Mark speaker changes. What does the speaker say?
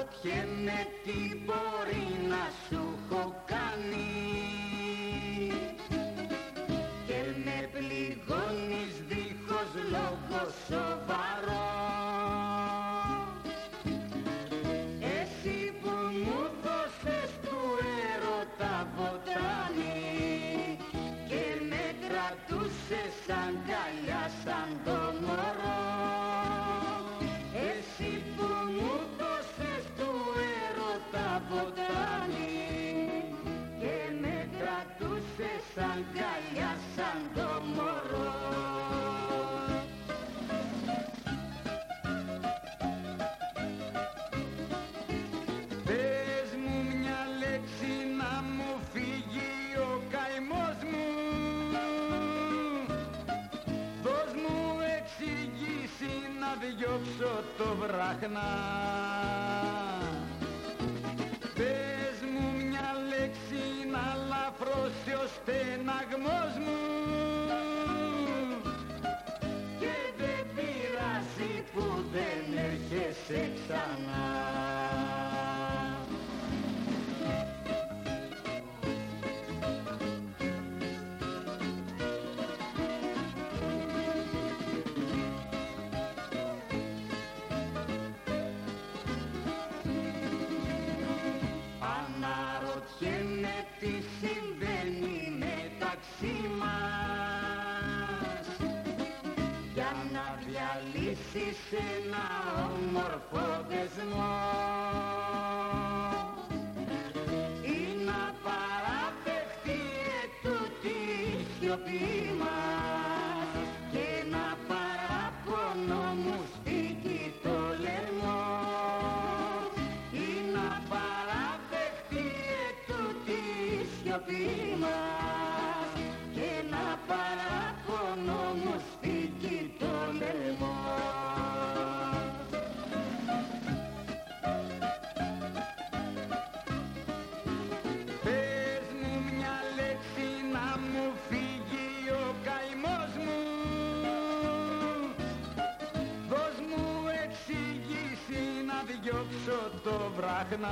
Speaker 1: αναρωτιέμαι τι μπορεί να σου έχω κάνει. Και με πληγώνεις δίχως λόγο σοβαρό κρατούσες αγκαλιά σαν το μωρό
Speaker 2: Πες μου μια λέξη να μου φύγει ο καημός μου. Δώσ' μου εξηγήσει να διώξω το βράχνα στεναγμός μου
Speaker 1: και δεν πειράζει που δεν έρχεσαι ξανά. Μεταξύ μας. Για να διαλύσεις ένα όμορφο δεσμό. Ή να παραπεχτεί ετούτη η σιωπή μας. Και να παραπονό μου στήκει το λαιμό. Ή να παραπεχτεί ετούτη η σιωπή μας
Speaker 2: διώξω το βράχνα